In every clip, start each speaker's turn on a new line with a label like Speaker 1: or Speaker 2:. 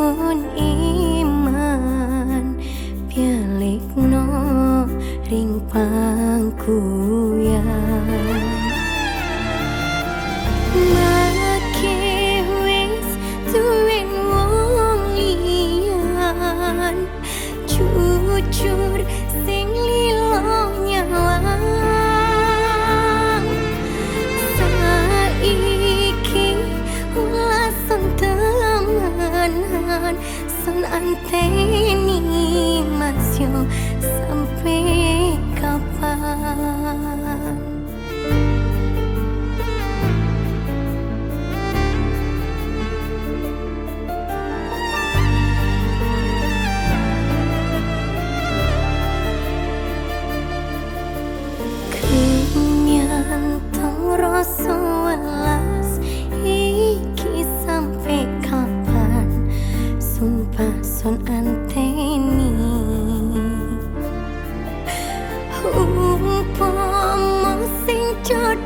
Speaker 1: nun iman pilikno ring pangku ya Jujur they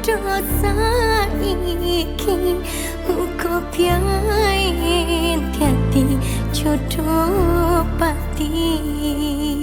Speaker 1: dosa iki uko pian jadi jodoh pati.